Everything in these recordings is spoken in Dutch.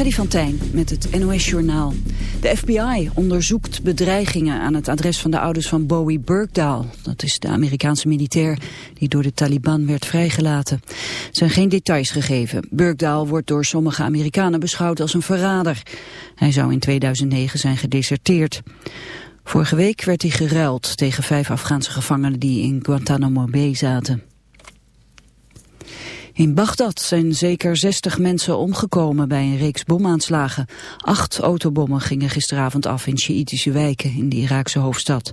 Freddy van Tijn met het NOS-journaal. De FBI onderzoekt bedreigingen aan het adres van de ouders van Bowie Burkdahl. Dat is de Amerikaanse militair die door de Taliban werd vrijgelaten. Er zijn geen details gegeven. Burkdahl wordt door sommige Amerikanen beschouwd als een verrader. Hij zou in 2009 zijn gedeserteerd. Vorige week werd hij geruild tegen vijf Afghaanse gevangenen die in Guantanamo Bay zaten. In Bagdad zijn zeker 60 mensen omgekomen bij een reeks bomaanslagen. Acht autobommen gingen gisteravond af in Sjiitische wijken in de Iraakse hoofdstad.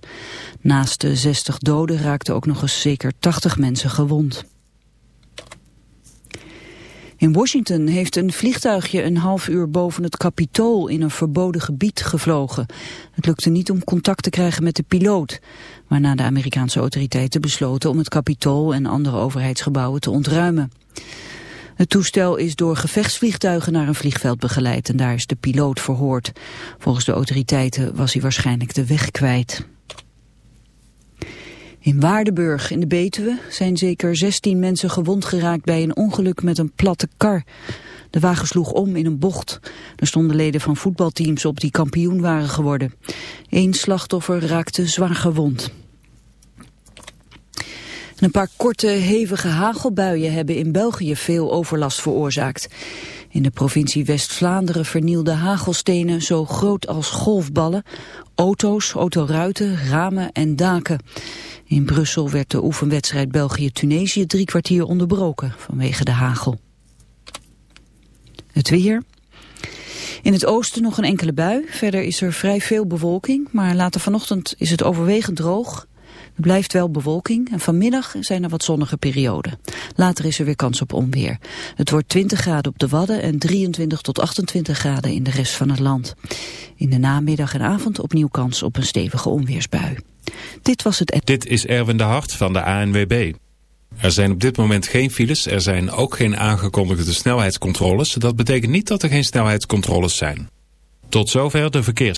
Naast de 60 doden raakten ook nog eens zeker 80 mensen gewond. In Washington heeft een vliegtuigje een half uur boven het Capitool in een verboden gebied gevlogen. Het lukte niet om contact te krijgen met de piloot, waarna de Amerikaanse autoriteiten besloten om het Capitool en andere overheidsgebouwen te ontruimen. Het toestel is door gevechtsvliegtuigen naar een vliegveld begeleid en daar is de piloot verhoord. Volgens de autoriteiten was hij waarschijnlijk de weg kwijt. In Waardenburg in de Betuwe zijn zeker 16 mensen gewond geraakt bij een ongeluk met een platte kar. De wagen sloeg om in een bocht. Er stonden leden van voetbalteams op die kampioen waren geworden. Eén slachtoffer raakte zwaar gewond. Een paar korte, hevige hagelbuien hebben in België veel overlast veroorzaakt. In de provincie West-Vlaanderen vernielden hagelstenen zo groot als golfballen, auto's, autoruiten, ramen en daken. In Brussel werd de oefenwedstrijd België-Tunesië drie kwartier onderbroken vanwege de hagel. Het weer. In het oosten nog een enkele bui. Verder is er vrij veel bewolking, maar later vanochtend is het overwegend droog. Er blijft wel bewolking en vanmiddag zijn er wat zonnige perioden. Later is er weer kans op onweer. Het wordt 20 graden op de Wadden en 23 tot 28 graden in de rest van het land. In de namiddag en avond opnieuw kans op een stevige onweersbui. Dit was het... Dit is Erwin de Hart van de ANWB. Er zijn op dit moment geen files, er zijn ook geen aangekondigde snelheidscontroles. Dat betekent niet dat er geen snelheidscontroles zijn. Tot zover de verkeers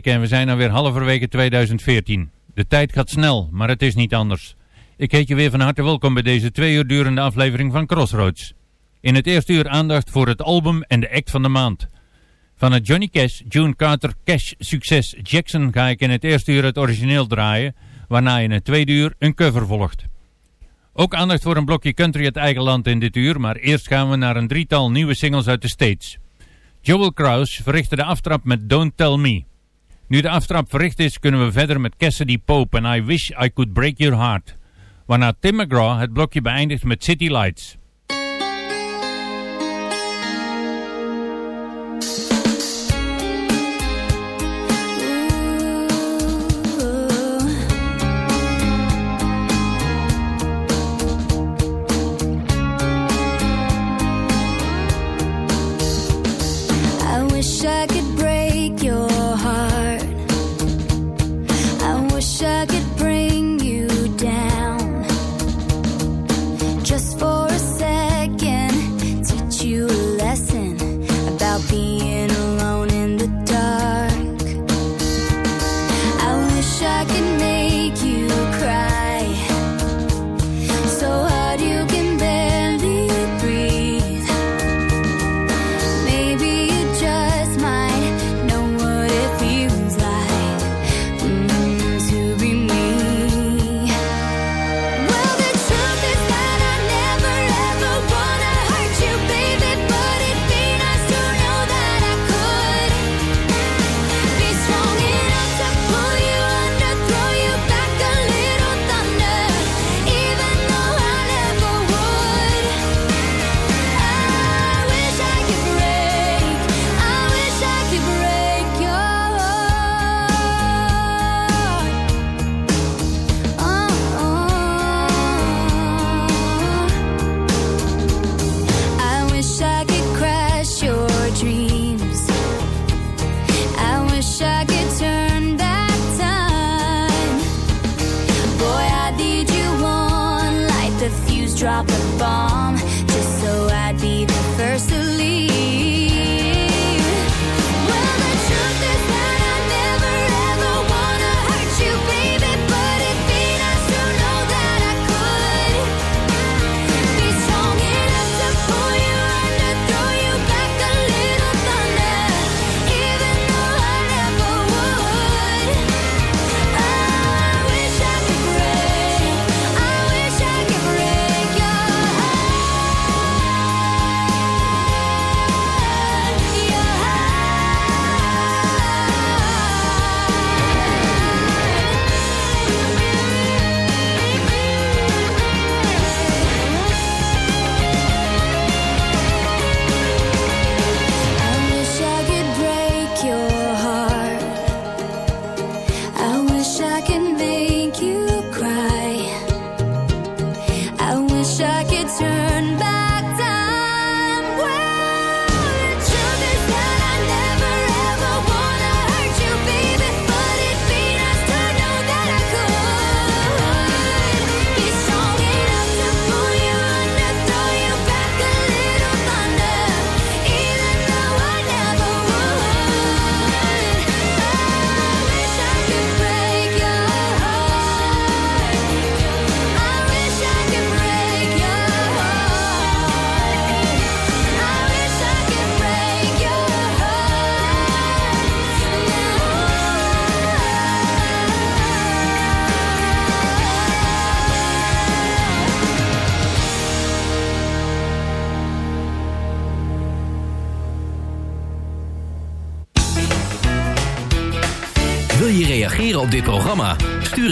En we zijn alweer halverwege 2014. De tijd gaat snel, maar het is niet anders. Ik heet je weer van harte welkom bij deze twee uur durende aflevering van Crossroads. In het eerste uur aandacht voor het album en de act van de maand. Van het Johnny Cash, June Carter Cash succes Jackson ga ik in het eerste uur het origineel draaien, waarna in het tweede uur een cover volgt. Ook aandacht voor een blokje country uit eigen land in dit uur, maar eerst gaan we naar een drietal nieuwe singles uit de States. Joel Kraus verrichtte de aftrap met Don't Tell Me. Nu de aftrap verricht is, kunnen we verder met Cassidy Pope en I Wish I Could Break Your Heart. Waarna Tim McGraw het blokje beëindigt met City Lights. I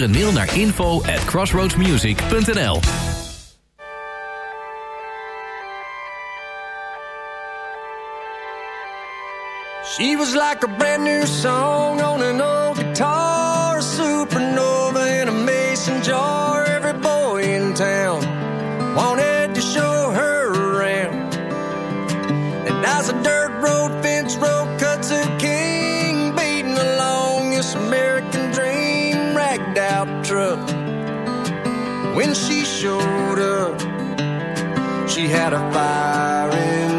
Stuur een mail naar info at crossroadsmusic.nl She was like a brand new song on an old guitar, a supernova in a mason jar. Every boy in town wanted to show her around. And as a dirt road when she showed up, she had a fire in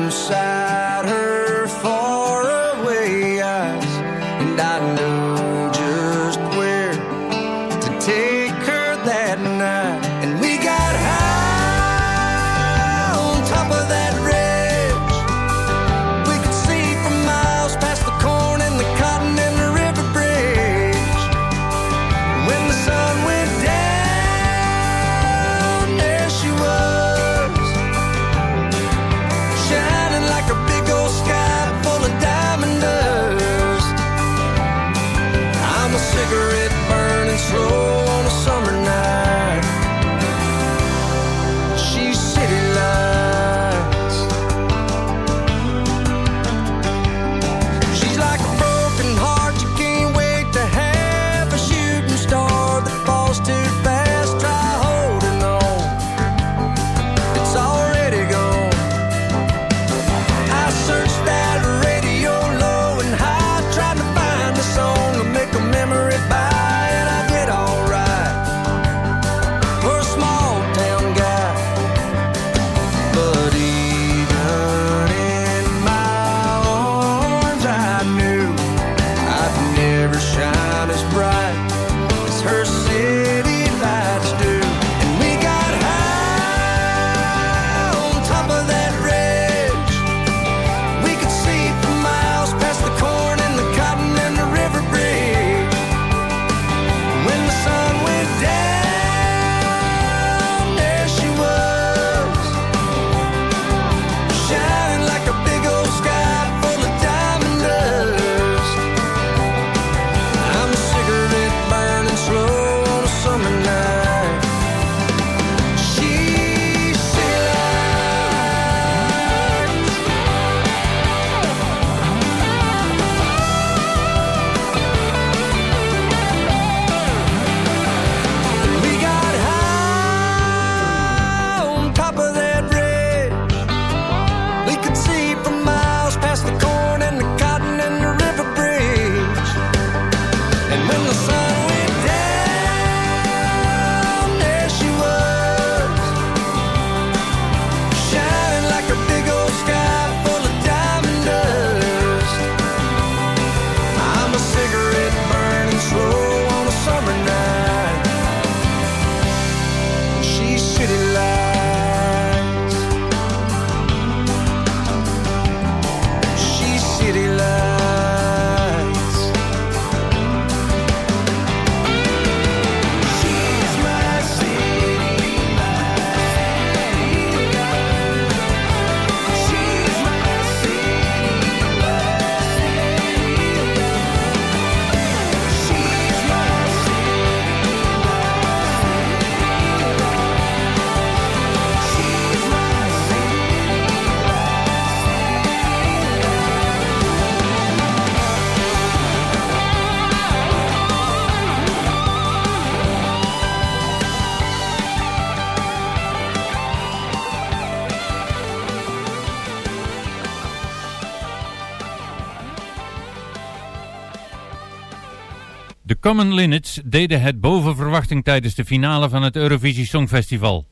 De Common Linnets deden het boven verwachting tijdens de finale van het Eurovisie Songfestival.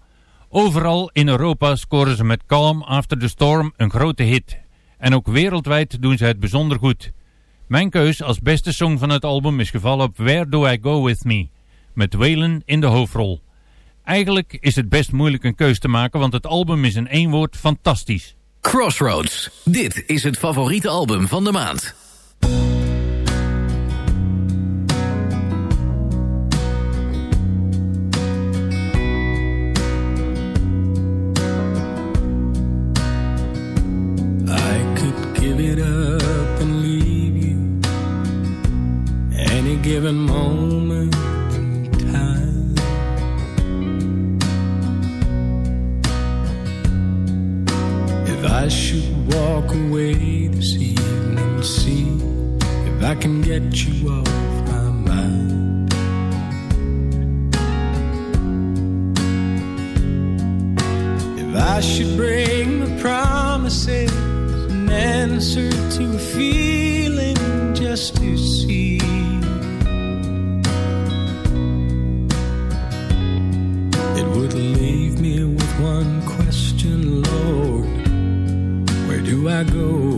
Overal in Europa scoren ze met Calm After the Storm een grote hit. En ook wereldwijd doen ze het bijzonder goed. Mijn keus als beste song van het album is gevallen op Where Do I Go With Me, met Waylon in de hoofdrol. Eigenlijk is het best moeilijk een keus te maken, want het album is in één woord fantastisch. Crossroads, dit is het favoriete album van de maand. given moment in time. If I should walk away this evening, see if I can get you off my mind. If I should bring the promises and answer to a feeling just to do I go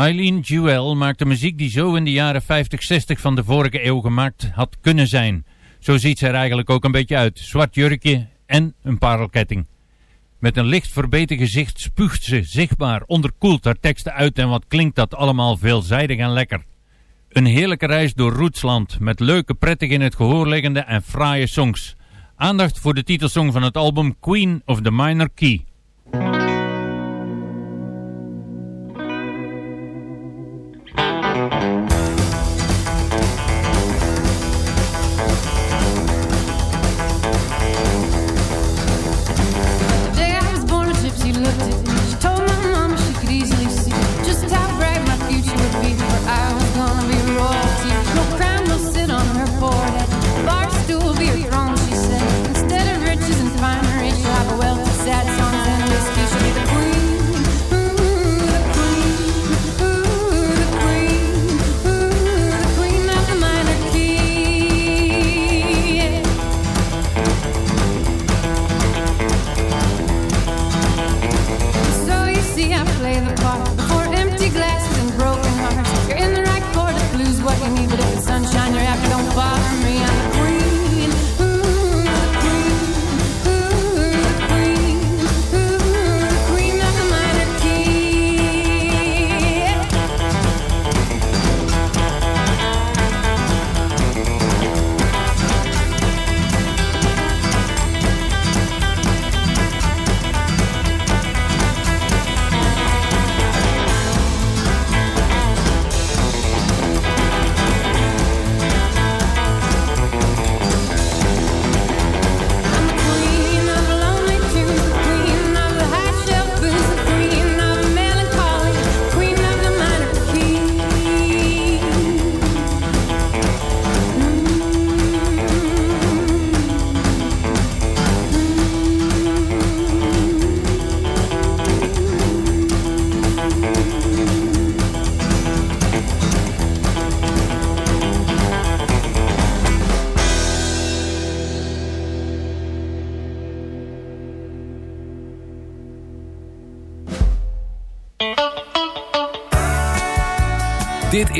Eileen Jewell maakte muziek die zo in de jaren 50, 60 van de vorige eeuw gemaakt had kunnen zijn. Zo ziet ze er eigenlijk ook een beetje uit. Zwart jurkje en een parelketting. Met een licht verbeten gezicht spuugt ze zichtbaar onderkoeld haar teksten uit en wat klinkt dat allemaal veelzijdig en lekker. Een heerlijke reis door Roetsland met leuke, prettig in het gehoor liggende en fraaie songs. Aandacht voor de titelsong van het album Queen of the Minor Key.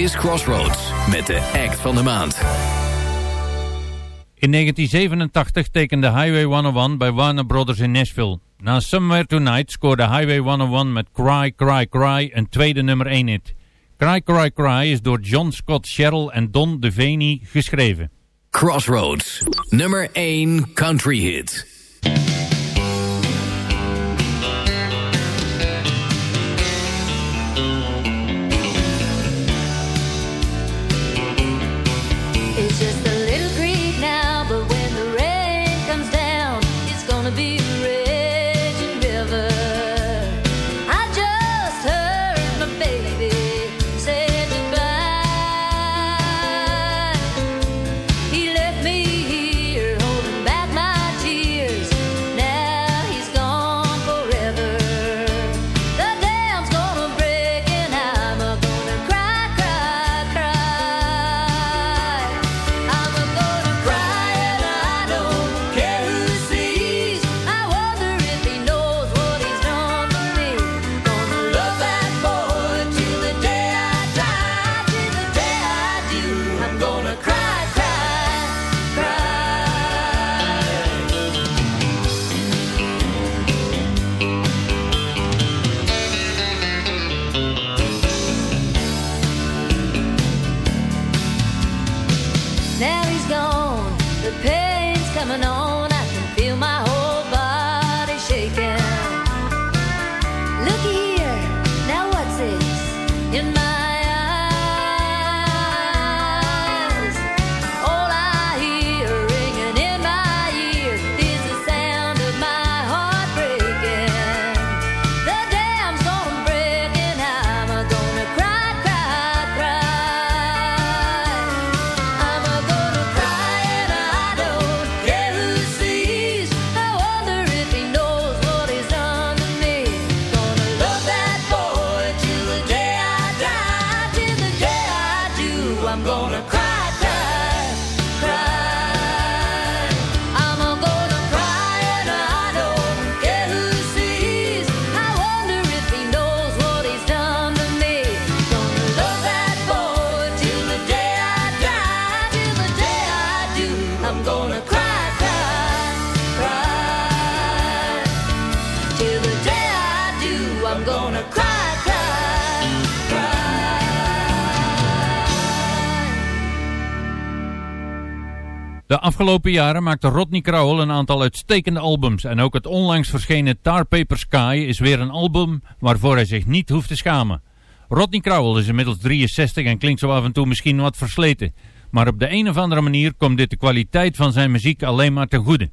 Is Crossroads met de act van de maand. In 1987 tekende Highway 101 bij Warner Brothers in Nashville. Na Somewhere Tonight scoorde Highway 101 met Cry, Cry, Cry een tweede nummer 1 hit. Cry, Cry, Cry is door John Scott Sherrill en Don Devaney geschreven. Crossroads, nummer 1 country hit. De afgelopen jaren maakte Rodney Crowell een aantal uitstekende albums en ook het onlangs verschenen Tar Paper Sky is weer een album waarvoor hij zich niet hoeft te schamen. Rodney Crowell is inmiddels 63 en klinkt zo af en toe misschien wat versleten, maar op de een of andere manier komt dit de kwaliteit van zijn muziek alleen maar ten goede.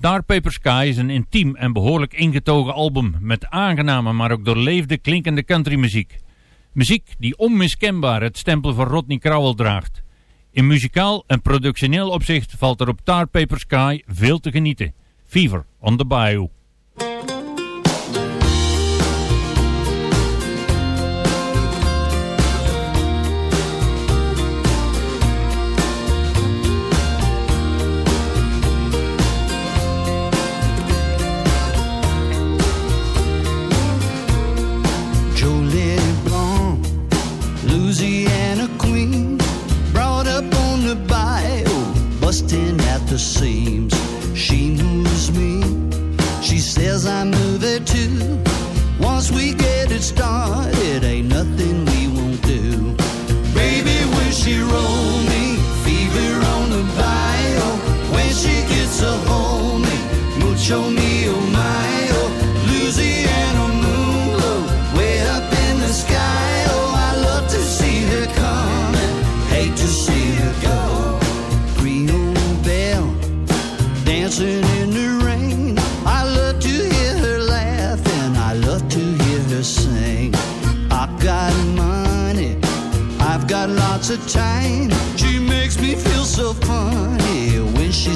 Tar Paper Sky is een intiem en behoorlijk ingetogen album met aangename maar ook doorleefde klinkende countrymuziek. Muziek die onmiskenbaar het stempel van Rodney Crowell draagt. In muzikaal en productioneel opzicht valt er op Tar Paper Sky veel te genieten. Fever on the Bayou. The seams. She moves me, she says I move her too. Once we get it started, lots of time. She makes me feel so funny when she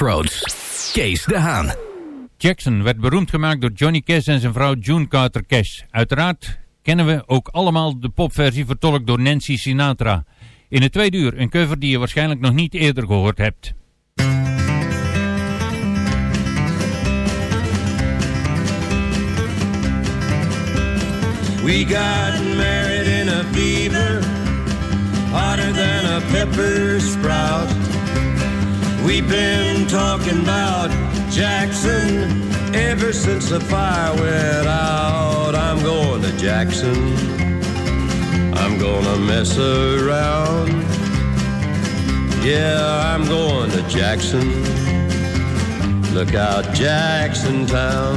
Crossroads. Kees de Haan. Jackson werd beroemd gemaakt door Johnny Cash en zijn vrouw June Carter Cash. Uiteraard kennen we ook allemaal de popversie vertolkt door Nancy Sinatra. In het tweede uur een cover die je waarschijnlijk nog niet eerder gehoord hebt. We got married in a fever, hotter than a pepper sprout. We've been talking about Jackson ever since the fire went out. I'm going to Jackson. I'm gonna mess around. Yeah, I'm going to Jackson. Look out, Jackson Town.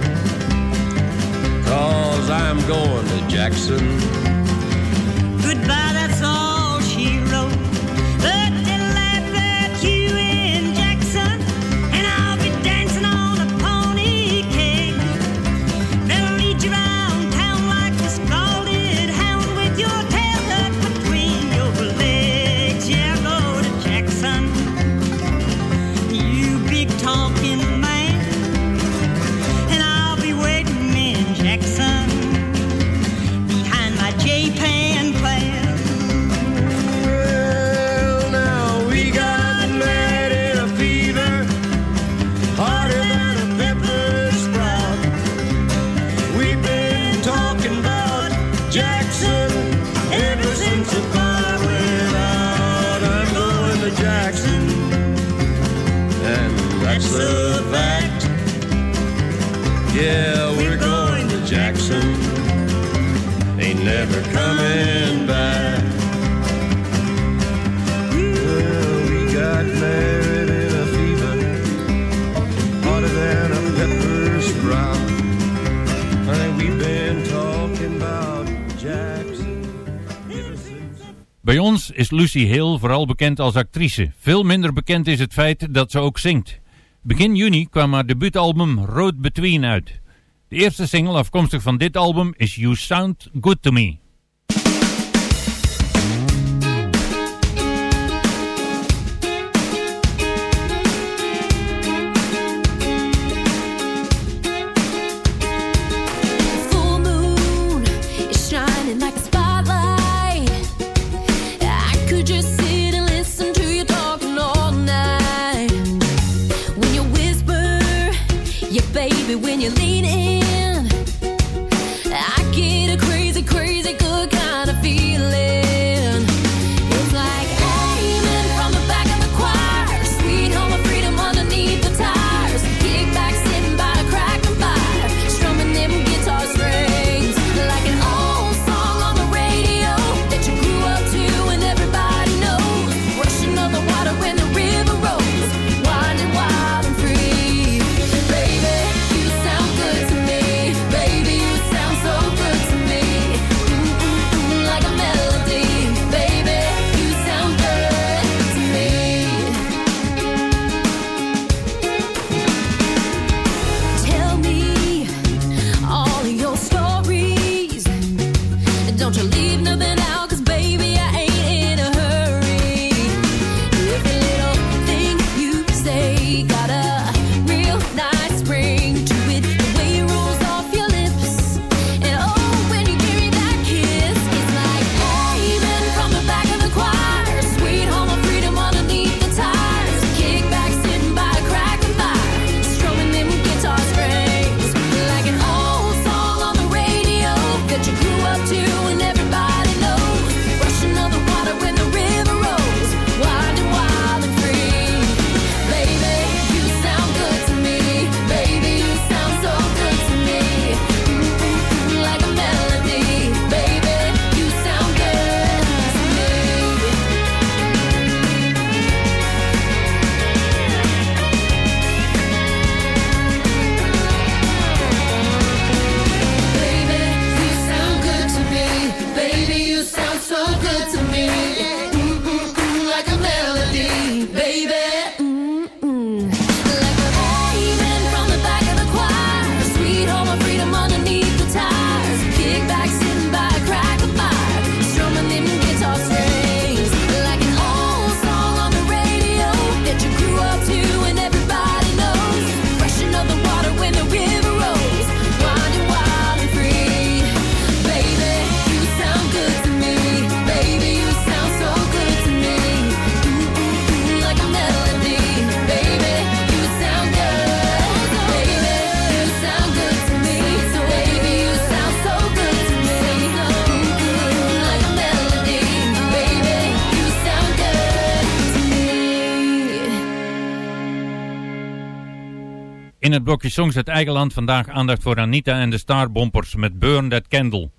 cause I'm going to Jackson. Is Lucy Hill vooral bekend als actrice. Veel minder bekend is het feit dat ze ook zingt. Begin juni kwam haar debuutalbum Road Between uit. De eerste single afkomstig van dit album is You Sound Good To Me. songs uit eigen land vandaag aandacht voor Anita en de Starbompers met Burn That Candle.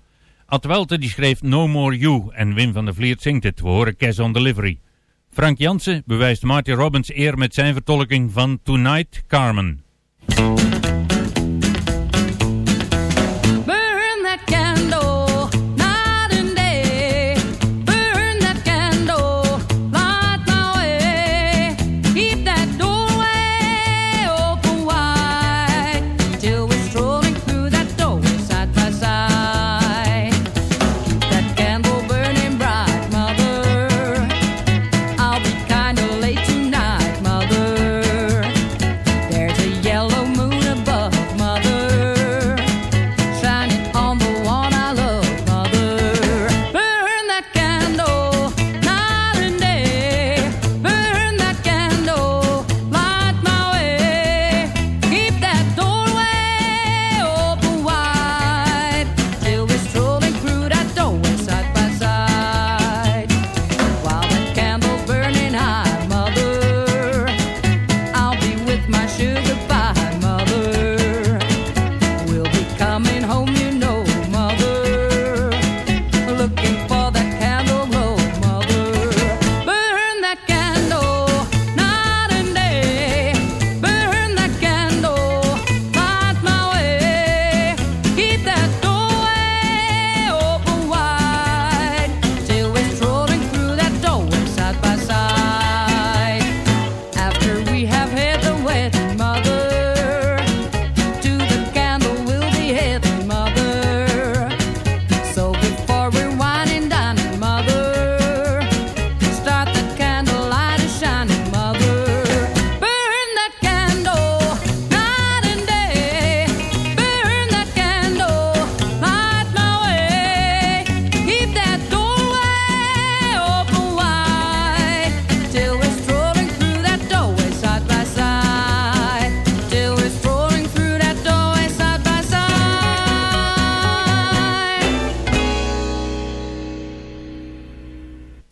Ad Welte die schreef No More You en Wim van der Vliert zingt het. We horen Cash on Delivery. Frank Jansen bewijst Marty Robbins eer met zijn vertolking van Tonight Carmen.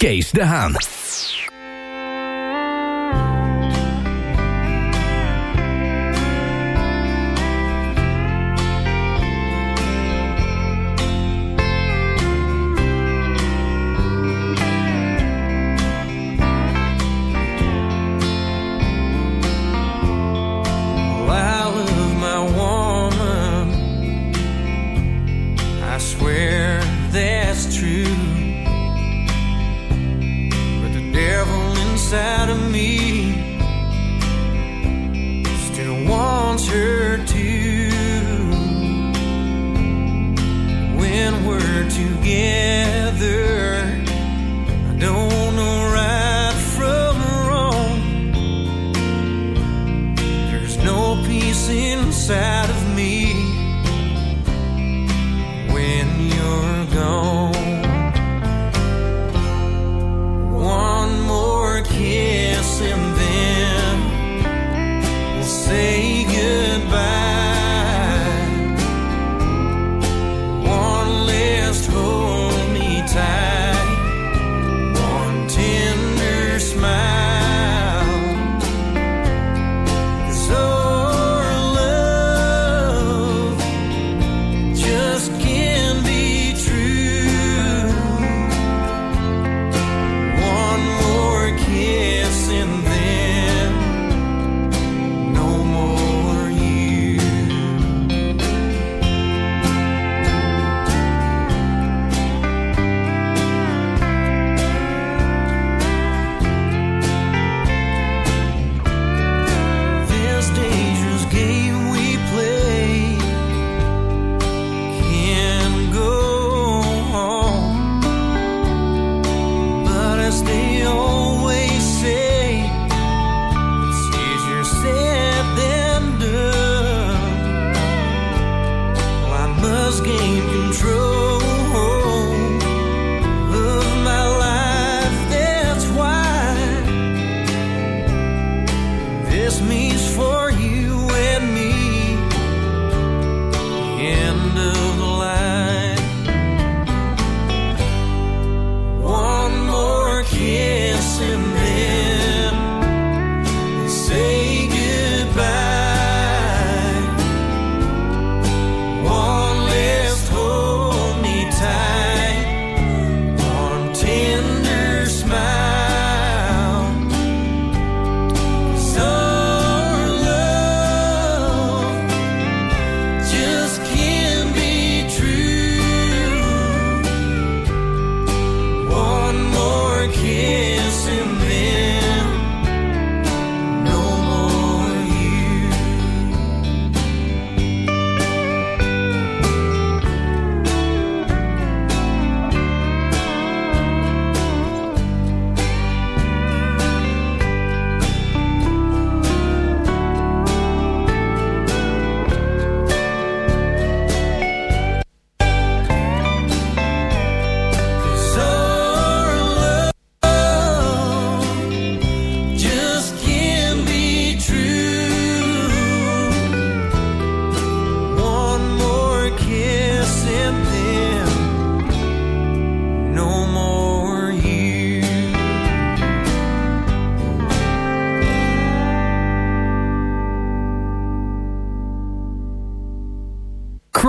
Kees de Haan.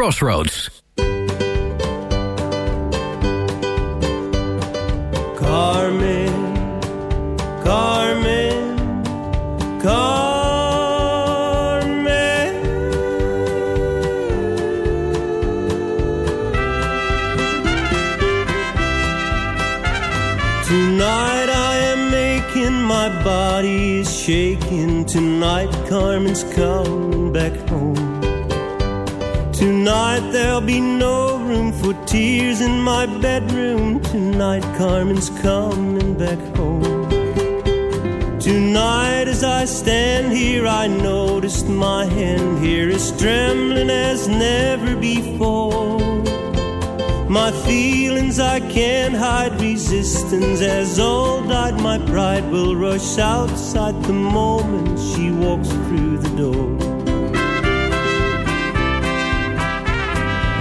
Crossroads. Carmen, Carmen, Carmen. Tonight I am making my body shaking. Tonight Carmen's coming back home. There'll be no room for tears in my bedroom tonight. Carmen's coming back home. Tonight, as I stand here, I noticed my hand here is trembling as never before. My feelings I can't hide, resistance as old died. My pride will rush outside the moment she walks through the door.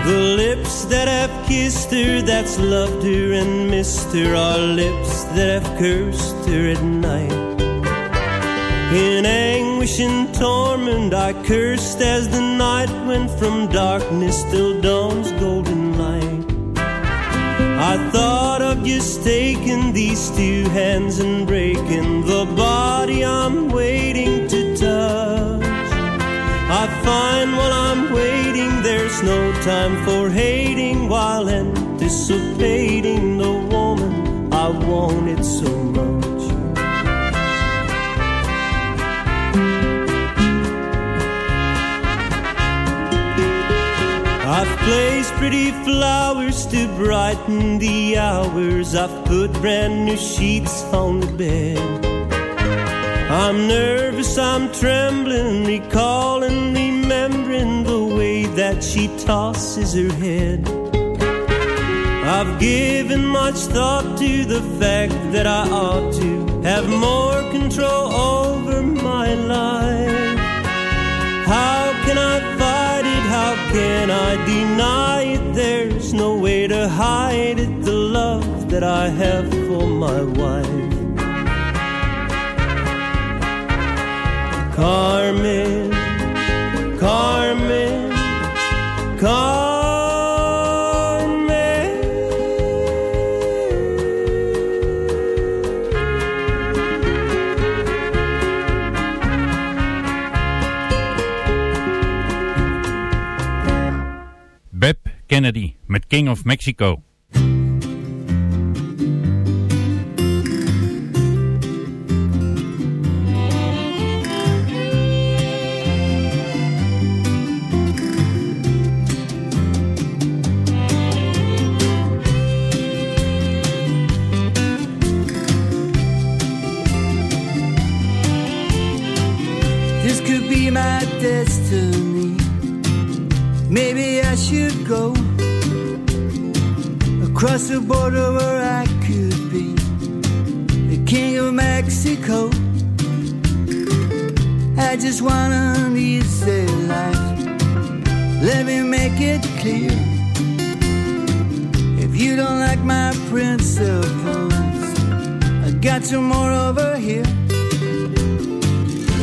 The lips that have kissed her, that's loved her and missed her, are lips that have cursed her at night. In anguish and torment, I cursed as the night went from darkness till dawn's golden light. I thought of just taking these two hands and breaking the body I'm waiting to touch. I find while I'm waiting, there's no time for hating while anticipating the woman I wanted so much. I've placed pretty flowers to brighten the hours. I've put brand new sheets on the bed. I'm nervous, I'm trembling, recalling, remembering the that she tosses her head. I've given much thought to the fact that I ought to have more control over my life. How can I fight it? How can I deny it? There's no way to hide it, the love that I have for my wife. Carmen, Carmen, Kennedy met King of Mexico. You don't like my principles, I got some more over here.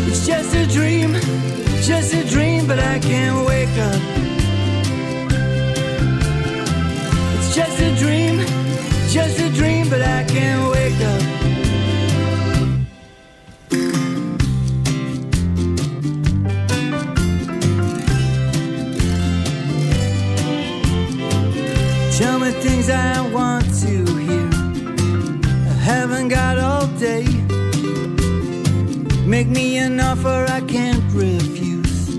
It's just a dream, just a dream, but I can't wake up. It's just a dream, just a dream, but I can't wake up. Me an offer I can't refuse.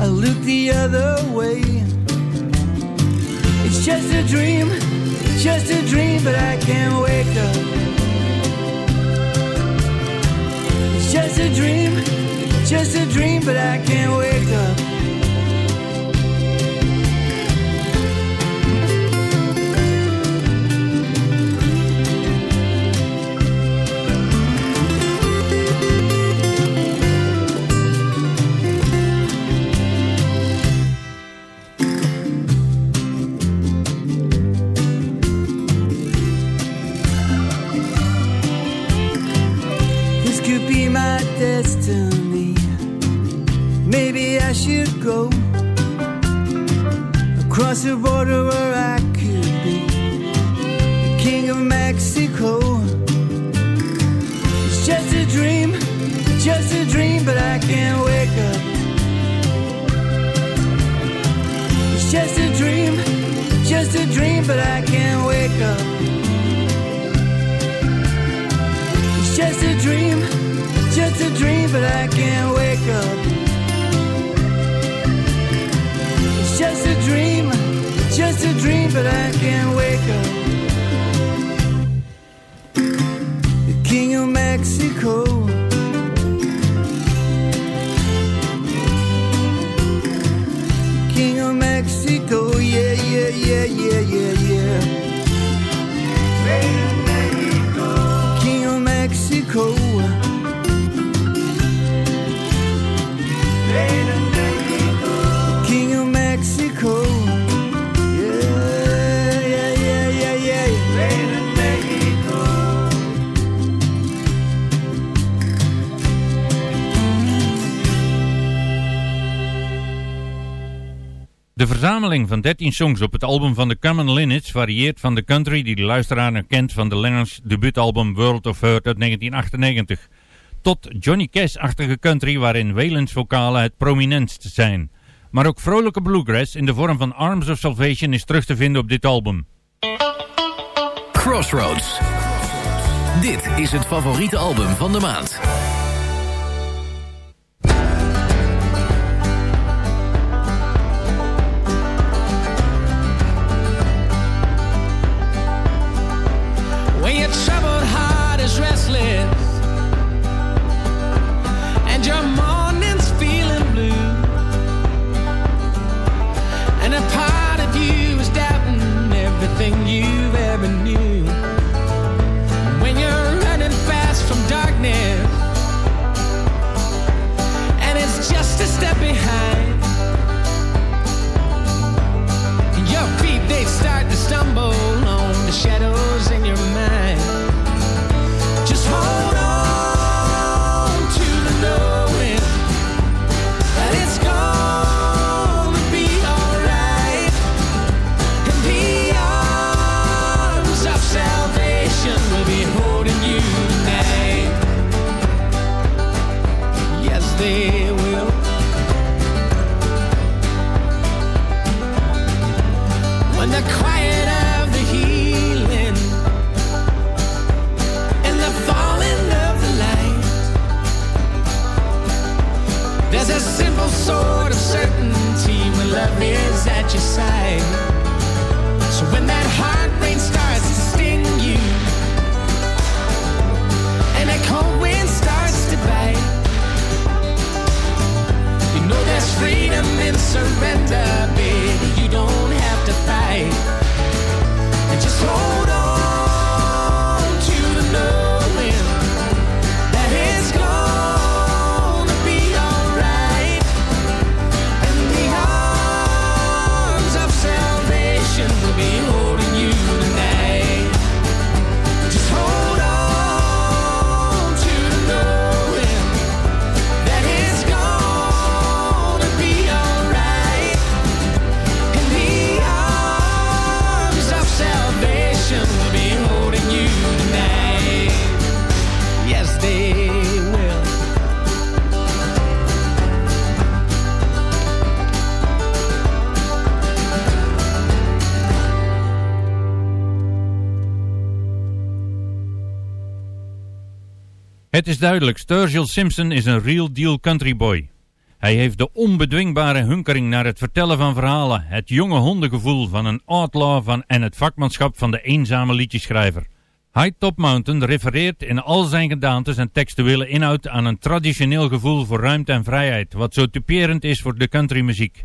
I look the other way. It's just a dream, just a dream, but I can't wake up. It's just a dream, just a dream, but I can't wake up. Just a dream, but I can't wake up. It's just a dream, just a dream, but I can't wake up. King of Mexico. King of Mexico, yeah, yeah, yeah, yeah, yeah, verzameling van 13 songs op het album van de Common Linnets varieert van de country die de luisteraar nog kent van de Lennons debuutalbum World of Hurt uit 1998, tot Johnny Cash-achtige country waarin Waylons vocalen het prominentst zijn. Maar ook vrolijke bluegrass in de vorm van Arms of Salvation is terug te vinden op dit album. Crossroads. Dit is het favoriete album van de maand. When your troubled heart is restless and your morning's feeling blue, and a part of you is doubting everything you've ever knew. When you're running fast from darkness and it's just a step behind, your feet they start to stumble on the shadows surrender, Het is duidelijk, Sturgill Simpson is een real deal country boy. Hij heeft de onbedwingbare hunkering naar het vertellen van verhalen, het jonge hondengevoel van een outlaw van en het vakmanschap van de eenzame liedjeschrijver. High Top Mountain refereert in al zijn gedaantes en textuele inhoud aan een traditioneel gevoel voor ruimte en vrijheid, wat zo typerend is voor de countrymuziek.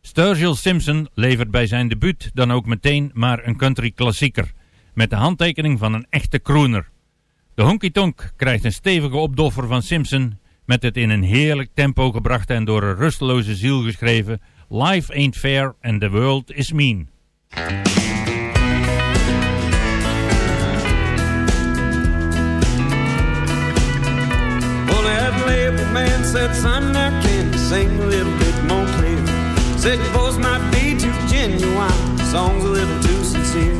Sturgill Simpson levert bij zijn debuut dan ook meteen maar een country klassieker, met de handtekening van een echte crooner. De Honky Tonk krijgt een stevige opdoffer van Simpson met het in een heerlijk tempo gebrachte en door een rusteloze ziel geschreven Life Ain't Fair and the World Is Mean. Man said, son, now can sing a little bit more clear? Said your voice might be too genuine, song's a little too sincere.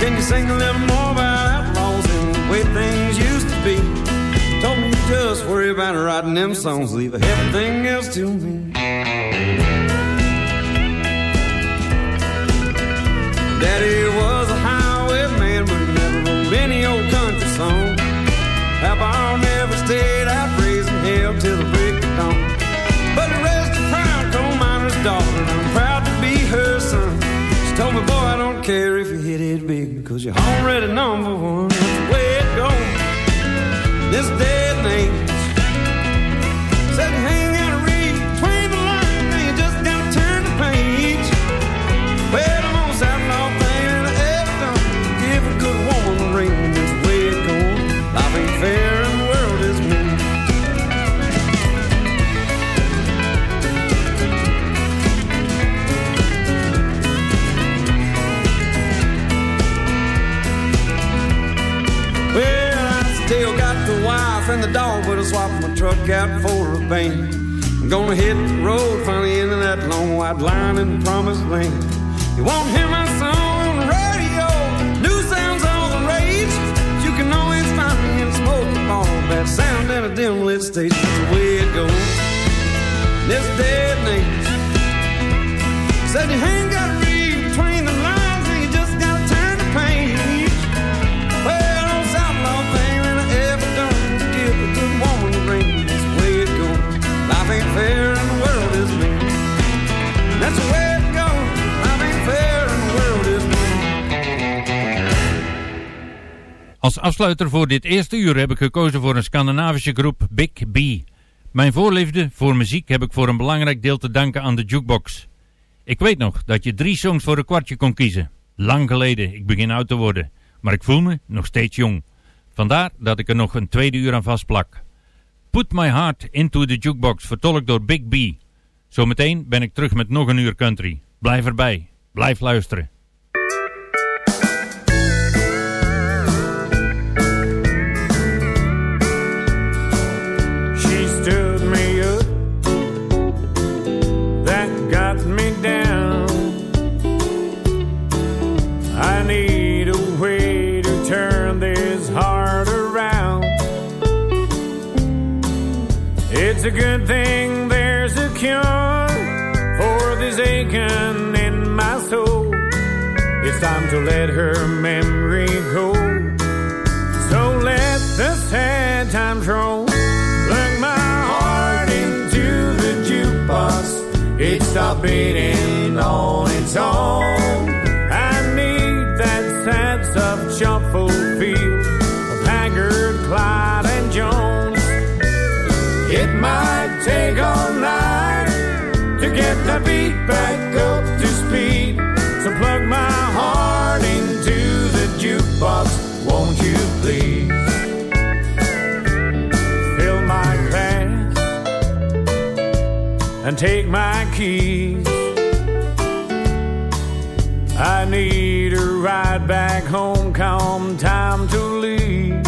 Can you sing a little more about outlaws and the way things just worry about writing them songs, leave everything else to me. Daddy was a highwayman, but he never wrote any old country song. Papa never stayed out raising hell till the break of dawn. But he raised a proud coal miner's daughter, and I'm proud to be her son. She told me, boy, I don't care if you hit it big, because you're already number one. Day and the dog, but I swapped my truck out for a van. Gonna hit the road, finally into that long white line in the promised land. You won't hear my song on the radio, new sounds on the rage. But you can always find me in a smoky bar, that sound in a dim lit station. That's the way it goes. This and age. Said you ain't Als afsluiter voor dit eerste uur heb ik gekozen voor een Scandinavische groep Big B. Mijn voorliefde voor muziek heb ik voor een belangrijk deel te danken aan de jukebox. Ik weet nog dat je drie songs voor een kwartje kon kiezen. Lang geleden, ik begin oud te worden. Maar ik voel me nog steeds jong. Vandaar dat ik er nog een tweede uur aan vastplak. Put My Heart Into the Jukebox, vertolkt door Big B. Zometeen ben ik terug met nog een uur country. Blijf erbij, blijf luisteren. Stood me up, to let her memory go. So let the sad take my keys. I need a ride back home, come time to leave.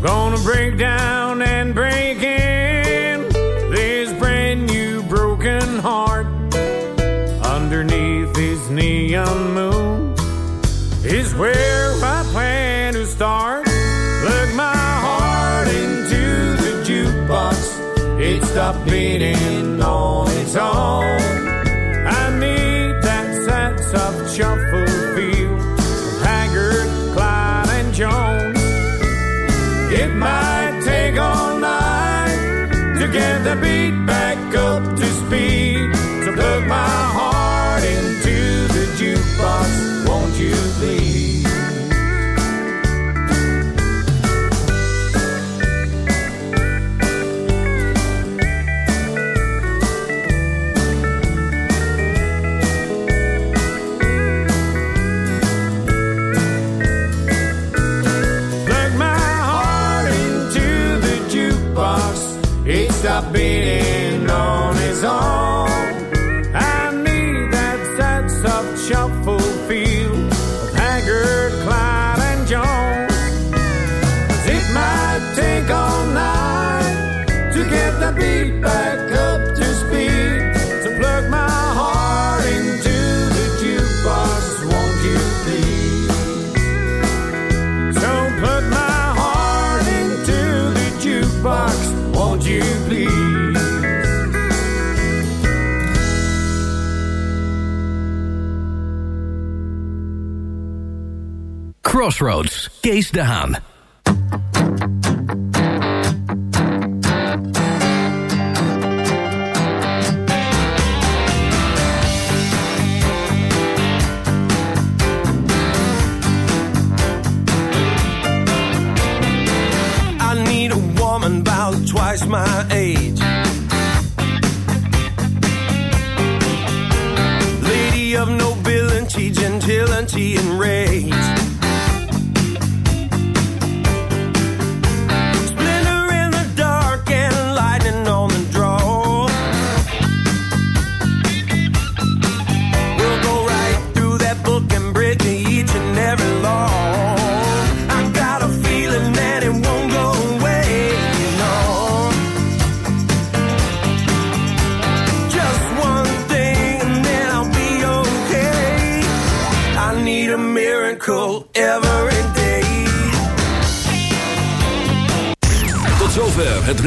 Gonna break down and break in this brand new broken heart underneath this neon moon is where beating on its own. Crossroads, Gaze Down. Twice my age